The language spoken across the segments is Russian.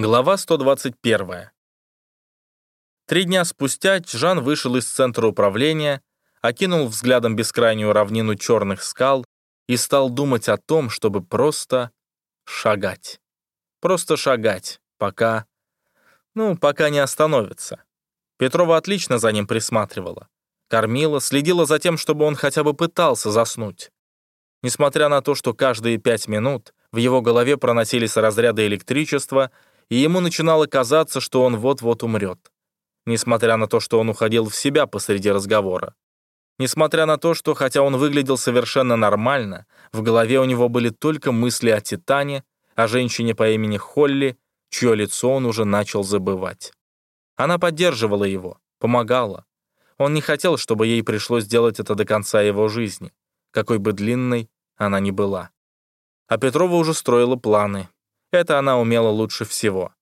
Глава 121. Три дня спустя Чжан вышел из центра управления, окинул взглядом бескрайнюю равнину черных скал и стал думать о том, чтобы просто шагать. Просто шагать, пока... Ну, пока не остановится. Петрова отлично за ним присматривала. Кормила, следила за тем, чтобы он хотя бы пытался заснуть. Несмотря на то, что каждые пять минут в его голове проносились разряды электричества — и ему начинало казаться, что он вот-вот умрет. Несмотря на то, что он уходил в себя посреди разговора. Несмотря на то, что, хотя он выглядел совершенно нормально, в голове у него были только мысли о Титане, о женщине по имени Холли, чье лицо он уже начал забывать. Она поддерживала его, помогала. Он не хотел, чтобы ей пришлось делать это до конца его жизни, какой бы длинной она ни была. А Петрова уже строила планы, это она умела лучше всего.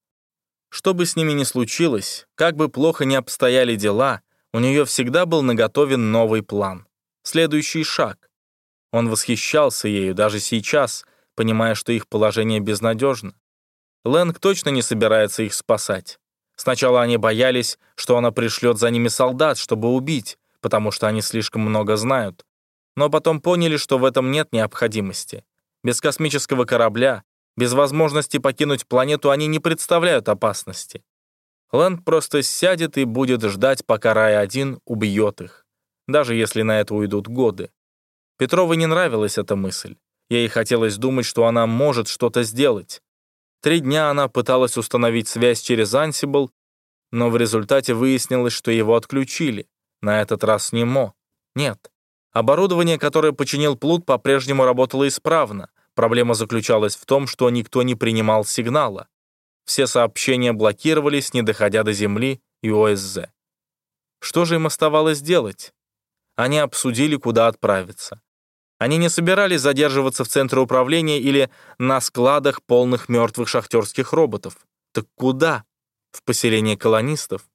Что бы с ними ни случилось, как бы плохо ни обстояли дела, у нее всегда был наготовен новый план. Следующий шаг. Он восхищался ею даже сейчас, понимая, что их положение безнадежно. Лэнг точно не собирается их спасать. Сначала они боялись, что она пришлет за ними солдат, чтобы убить, потому что они слишком много знают. Но потом поняли, что в этом нет необходимости. Без космического корабля без возможности покинуть планету они не представляют опасности. Лэнд просто сядет и будет ждать, пока Рай-1 убьет их, даже если на это уйдут годы. Петровой не нравилась эта мысль. Ей хотелось думать, что она может что-то сделать. Три дня она пыталась установить связь через Ансибл, но в результате выяснилось, что его отключили. На этот раз не Мо. Нет. Оборудование, которое починил Плут, по-прежнему работало исправно, Проблема заключалась в том, что никто не принимал сигнала. Все сообщения блокировались, не доходя до Земли и ОСЗ. Что же им оставалось делать? Они обсудили, куда отправиться. Они не собирались задерживаться в центре управления или на складах полных мертвых шахтерских роботов. Так куда? В поселение колонистов?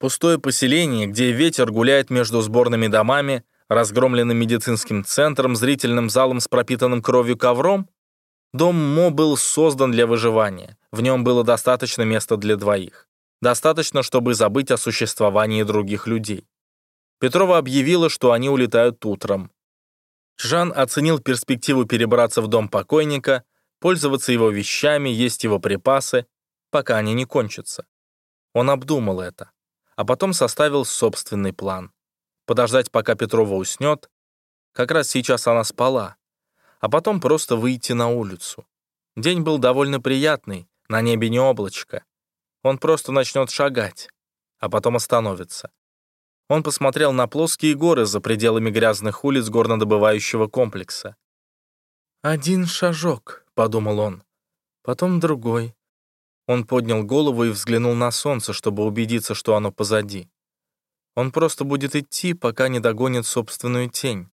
Пустое поселение, где ветер гуляет между сборными домами, разгромленным медицинским центром, зрительным залом с пропитанным кровью ковром? Дом Мо был создан для выживания. В нем было достаточно места для двоих. Достаточно, чтобы забыть о существовании других людей. Петрова объявила, что они улетают утром. Жан оценил перспективу перебраться в дом покойника, пользоваться его вещами, есть его припасы, пока они не кончатся. Он обдумал это, а потом составил собственный план подождать, пока Петрова уснет. Как раз сейчас она спала. А потом просто выйти на улицу. День был довольно приятный, на небе не облачко. Он просто начнет шагать, а потом остановится. Он посмотрел на плоские горы за пределами грязных улиц горнодобывающего комплекса. «Один шажок», — подумал он, потом другой. Он поднял голову и взглянул на солнце, чтобы убедиться, что оно позади. Он просто будет идти, пока не догонит собственную тень.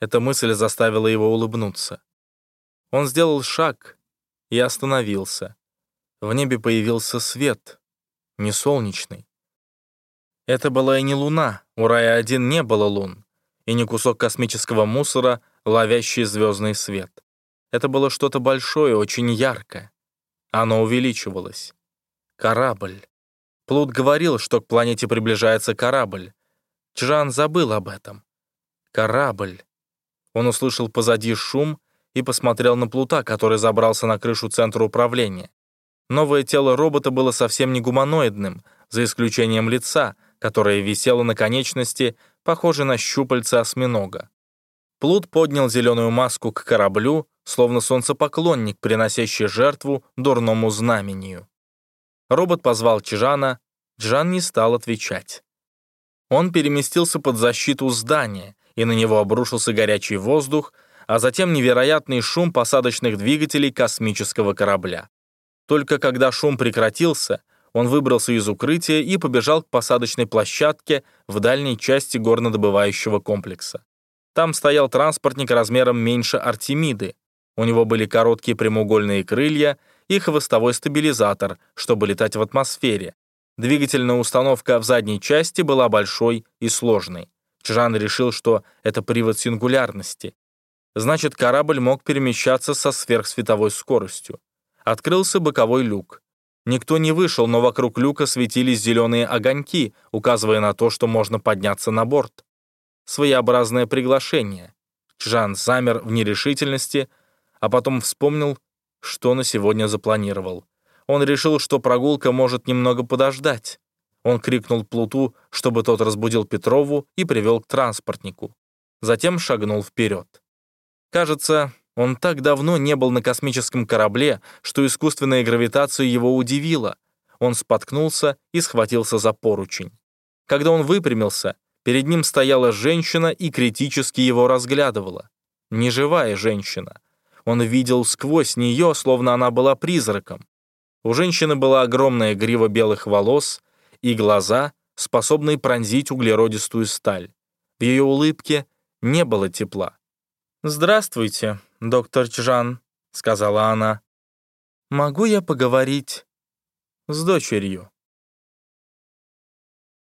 Эта мысль заставила его улыбнуться. Он сделал шаг и остановился. В небе появился свет, не солнечный. Это была и не луна, у Рая-1 не было лун, и не кусок космического мусора, ловящий звездный свет. Это было что-то большое, очень яркое. Оно увеличивалось. Корабль. Плут говорил, что к планете приближается корабль. Чжан забыл об этом. Корабль. Он услышал позади шум и посмотрел на Плута, который забрался на крышу центра управления. Новое тело робота было совсем не гуманоидным, за исключением лица, которое висело на конечности, похоже на щупальца осьминога. Плут поднял зеленую маску к кораблю, словно солнцепоклонник, приносящий жертву дурному знамению. Робот позвал Чжана, Джан не стал отвечать. Он переместился под защиту здания, и на него обрушился горячий воздух, а затем невероятный шум посадочных двигателей космического корабля. Только когда шум прекратился, он выбрался из укрытия и побежал к посадочной площадке в дальней части горнодобывающего комплекса. Там стоял транспортник размером меньше Артемиды. У него были короткие прямоугольные крылья и хвостовой стабилизатор, чтобы летать в атмосфере. Двигательная установка в задней части была большой и сложной. Чжан решил, что это привод сингулярности. Значит, корабль мог перемещаться со сверхсветовой скоростью. Открылся боковой люк. Никто не вышел, но вокруг люка светились зеленые огоньки, указывая на то, что можно подняться на борт. Своеобразное приглашение. Жан замер в нерешительности, а потом вспомнил, что на сегодня запланировал. Он решил, что прогулка может немного подождать. Он крикнул Плуту, чтобы тот разбудил Петрову и привел к транспортнику. Затем шагнул вперед. Кажется, он так давно не был на космическом корабле, что искусственная гравитация его удивила. Он споткнулся и схватился за поручень. Когда он выпрямился, перед ним стояла женщина и критически его разглядывала. Неживая женщина. Он видел сквозь нее, словно она была призраком. У женщины была огромная грива белых волос и глаза, способные пронзить углеродистую сталь. В ее улыбке не было тепла. «Здравствуйте, доктор Чжан», — сказала она. «Могу я поговорить с дочерью?»